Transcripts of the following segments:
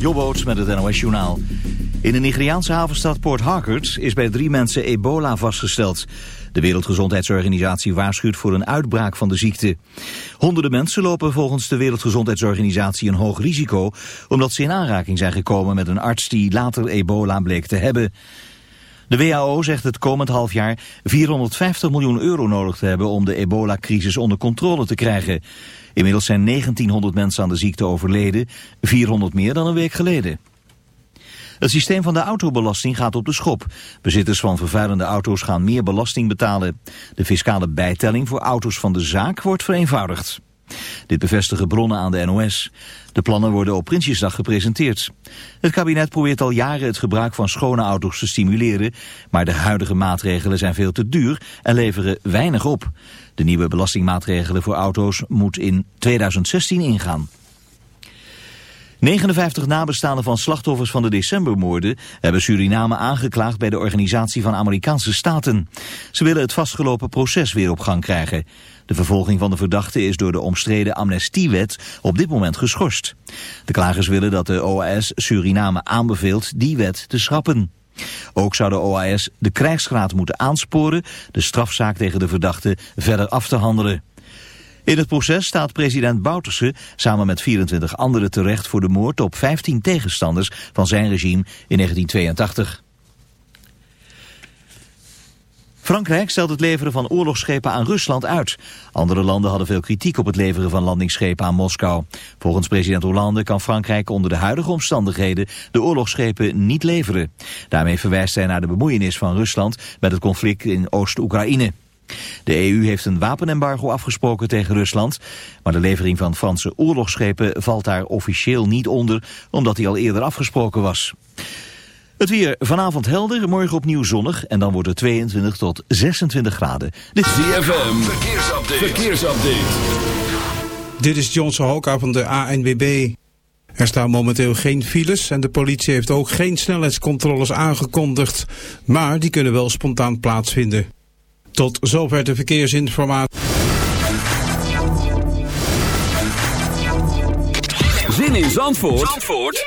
Jobboots met het NOS Journaal. In de Nigeriaanse havenstad Port Harcourt is bij drie mensen ebola vastgesteld. De Wereldgezondheidsorganisatie waarschuwt voor een uitbraak van de ziekte. Honderden mensen lopen volgens de Wereldgezondheidsorganisatie een hoog risico... omdat ze in aanraking zijn gekomen met een arts die later ebola bleek te hebben. De WHO zegt het komend half jaar 450 miljoen euro nodig te hebben om de ebola-crisis onder controle te krijgen. Inmiddels zijn 1900 mensen aan de ziekte overleden, 400 meer dan een week geleden. Het systeem van de autobelasting gaat op de schop. Bezitters van vervuilende auto's gaan meer belasting betalen. De fiscale bijtelling voor auto's van de zaak wordt vereenvoudigd. Dit bevestigen bronnen aan de NOS. De plannen worden op Prinsjesdag gepresenteerd. Het kabinet probeert al jaren het gebruik van schone auto's te stimuleren, maar de huidige maatregelen zijn veel te duur en leveren weinig op. De nieuwe belastingmaatregelen voor auto's moet in 2016 ingaan. 59 nabestaanden van slachtoffers van de decembermoorden hebben Suriname aangeklaagd bij de Organisatie van Amerikaanse Staten. Ze willen het vastgelopen proces weer op gang krijgen. De vervolging van de verdachten is door de omstreden amnestiewet op dit moment geschorst. De klagers willen dat de OAS Suriname aanbeveelt die wet te schrappen. Ook zou de OAS de krijgsraad moeten aansporen de strafzaak tegen de verdachten verder af te handelen. In het proces staat president Bouterse samen met 24 anderen terecht voor de moord op 15 tegenstanders van zijn regime in 1982. Frankrijk stelt het leveren van oorlogsschepen aan Rusland uit. Andere landen hadden veel kritiek op het leveren van landingsschepen aan Moskou. Volgens president Hollande kan Frankrijk onder de huidige omstandigheden de oorlogsschepen niet leveren. Daarmee verwijst hij naar de bemoeienis van Rusland met het conflict in Oost-Oekraïne. De EU heeft een wapenembargo afgesproken tegen Rusland, maar de levering van Franse oorlogsschepen valt daar officieel niet onder, omdat die al eerder afgesproken was. Het weer vanavond helder, morgen opnieuw zonnig en dan wordt het 22 tot 26 graden. Dit is ZFM, verkeersupdate. verkeersupdate. Dit is Johnson Hoka van de ANWB. Er staan momenteel geen files en de politie heeft ook geen snelheidscontroles aangekondigd. Maar die kunnen wel spontaan plaatsvinden. Tot zover de verkeersinformatie. Zin in Zandvoort, Zandvoort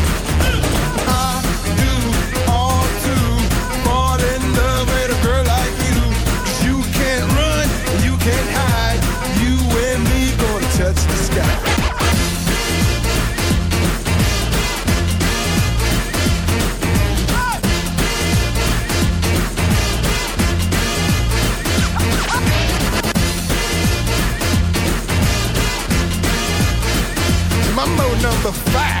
Number five.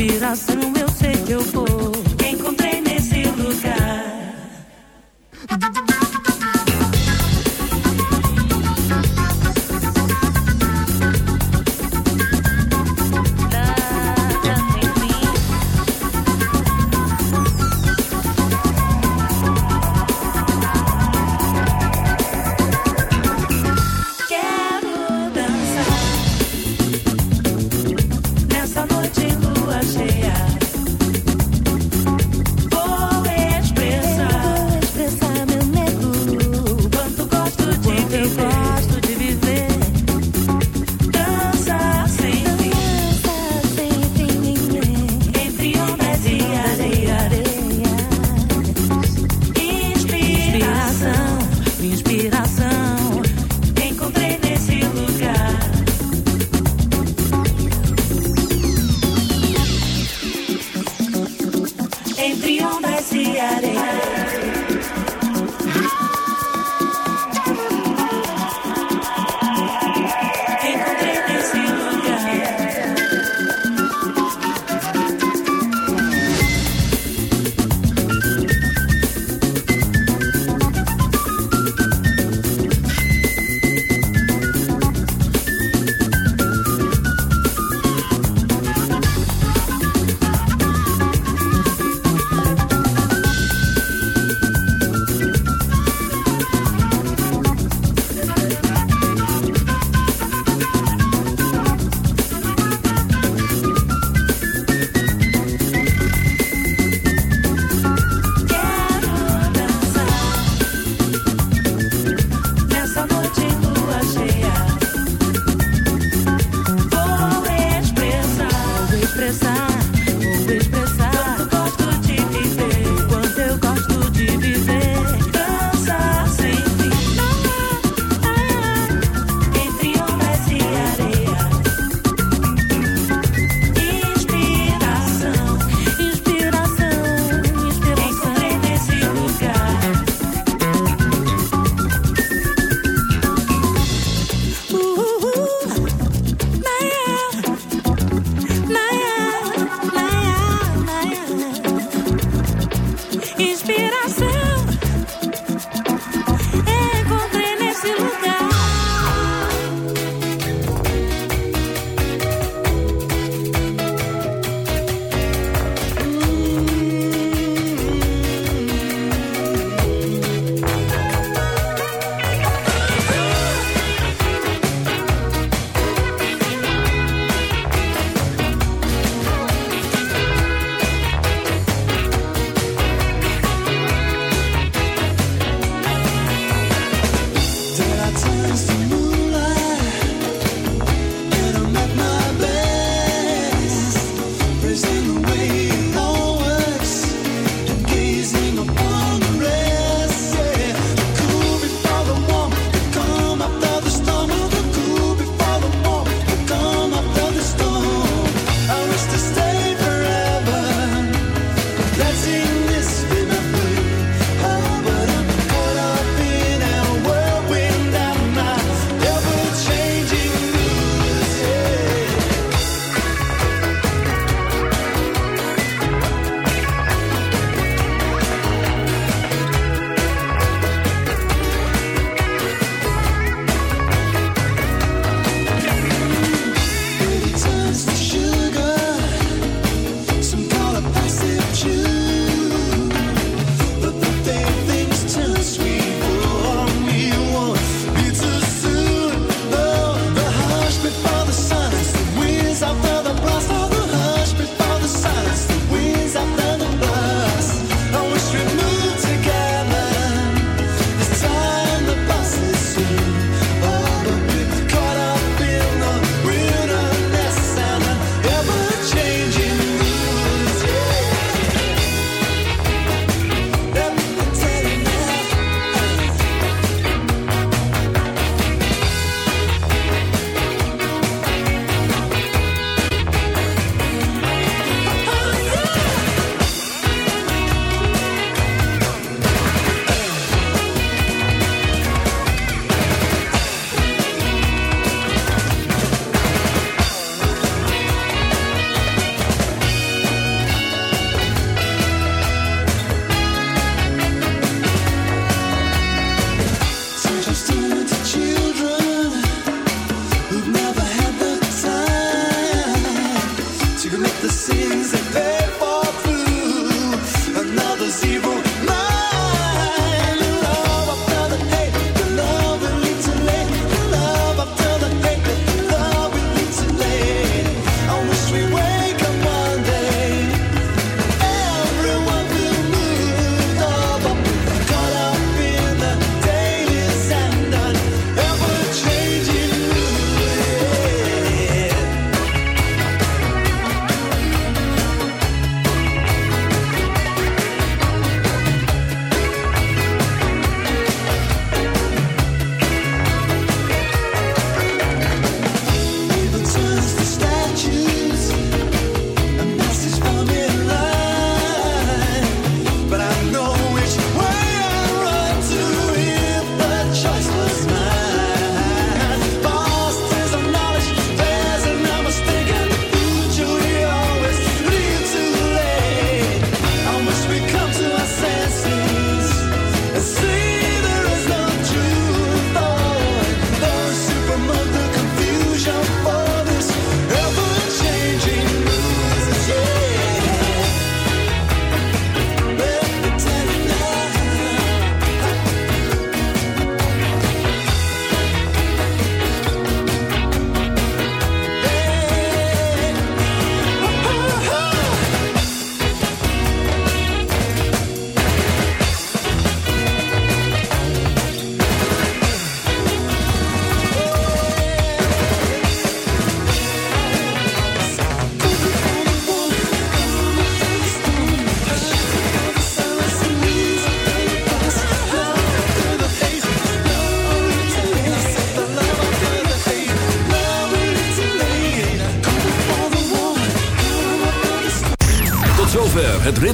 Inspiração, eu sei que eu vou.